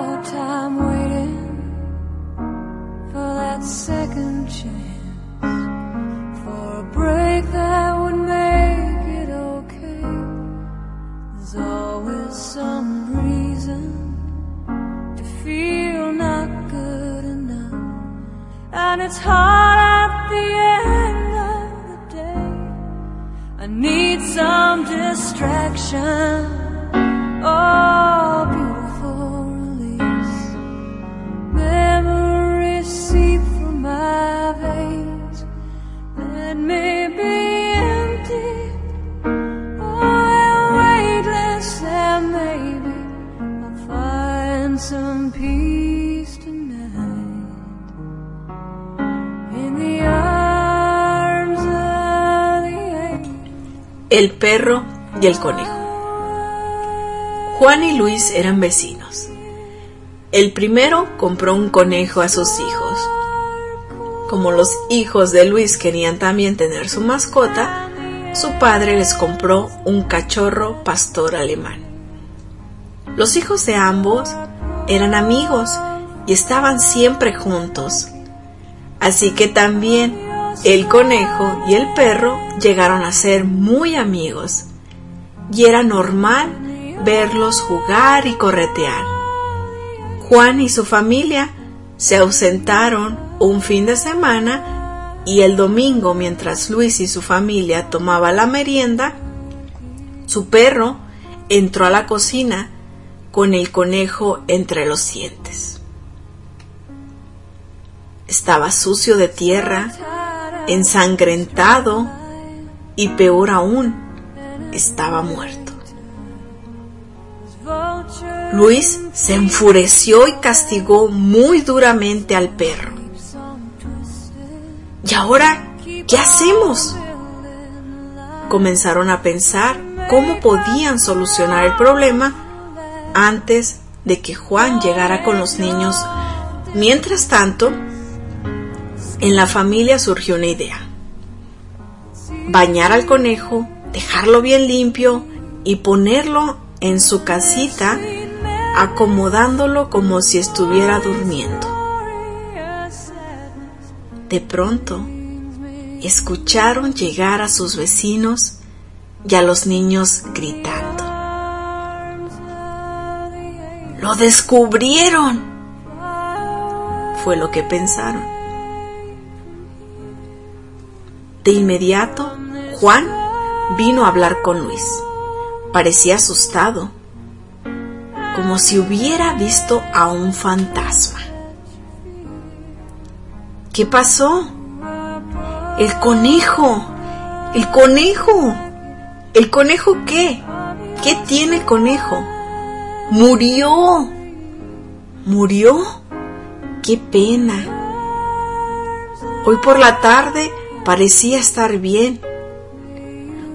time waiting for that second chance, for a break that would make it okay. There's always some reason to feel not good enough, and it's hard at the end of the day. I need some distraction. Oh, El perro y el conejo. Juan y Luis eran vecinos. El primero compró un conejo a sus hijos. Como los hijos de Luis querían también tener su mascota, su padre les compró un cachorro pastor alemán. Los hijos de ambos eran amigos y estaban siempre juntos. Así que también el conejo y el perro llegaron a ser muy amigos. Y era normal verlos jugar y corretear. Juan y su familia se ausentaron un fin de semana y el domingo mientras Luis y su familia tomaba la merienda, su perro entró a la cocina con el conejo entre los dientes. Estaba sucio de tierra, ensangrentado y peor aún, estaba muerto. Luis se enfureció y castigó muy duramente al perro. ¿Y ahora qué hacemos? Comenzaron a pensar cómo podían solucionar el problema antes de que Juan llegara con los niños. Mientras tanto, en la familia surgió una idea. Bañar al conejo, dejarlo bien limpio y ponerlo en su casita acomodándolo como si estuviera durmiendo. De pronto, escucharon llegar a sus vecinos y a los niños gritando. ¡Lo descubrieron! Fue lo que pensaron. De inmediato, Juan vino a hablar con Luis. Parecía asustado, como si hubiera visto a un fantasma. ¿Qué pasó? El conejo. El conejo. ¿El conejo qué? ¿Qué tiene el conejo? Murió. ¿Murió? Qué pena. Hoy por la tarde parecía estar bien.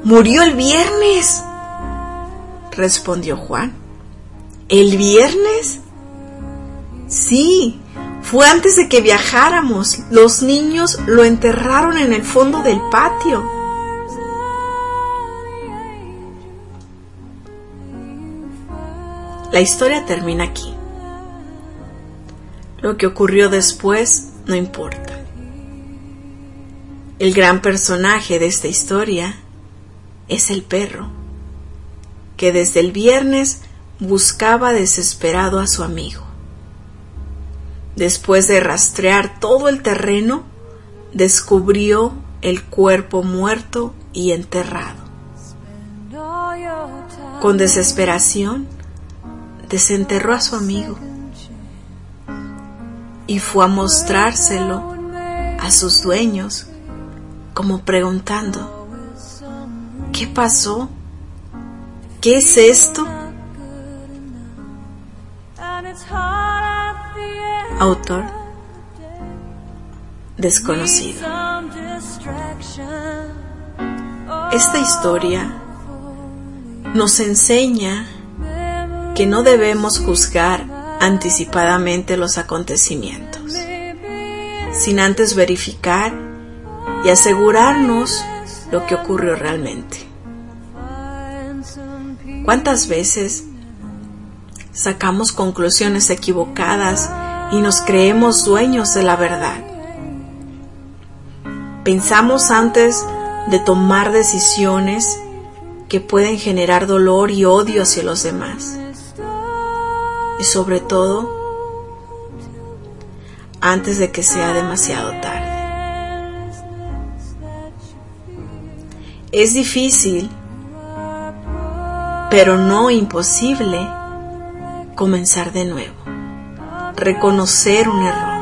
Murió el viernes, respondió Juan. ¿El viernes? Sí, fue antes de que viajáramos. Los niños lo enterraron en el fondo del patio. La historia termina aquí. Lo que ocurrió después no importa. El gran personaje de esta historia es el perro, que desde el viernes buscaba desesperado a su amigo. Después de rastrear todo el terreno, descubrió el cuerpo muerto y enterrado. Con desesperación, desenterró a su amigo y fue a mostrárselo a sus dueños, como preguntando, ¿qué pasó? ¿Qué es esto? Autor desconocido. Esta historia nos enseña que no debemos juzgar anticipadamente los acontecimientos, sin antes verificar y asegurarnos lo que ocurrió realmente. ¿Cuántas veces sacamos conclusiones equivocadas y nos creemos dueños de la verdad. Pensamos antes de tomar decisiones que pueden generar dolor y odio hacia los demás. Y sobre todo, antes de que sea demasiado tarde. Es difícil, pero no imposible, comenzar de nuevo, reconocer un error,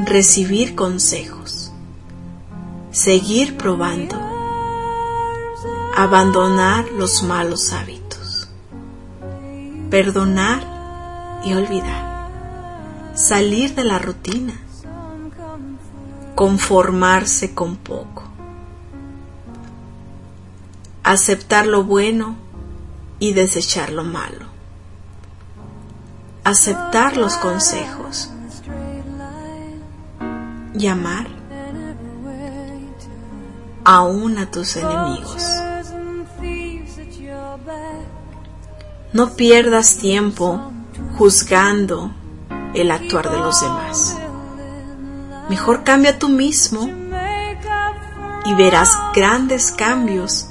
recibir consejos, seguir probando, abandonar los malos hábitos, perdonar y olvidar, salir de la rutina, conformarse con poco, aceptar lo bueno y desechar lo malo aceptar los consejos, llamar aún a tus enemigos. No pierdas tiempo juzgando el actuar de los demás. Mejor cambia tú mismo y verás grandes cambios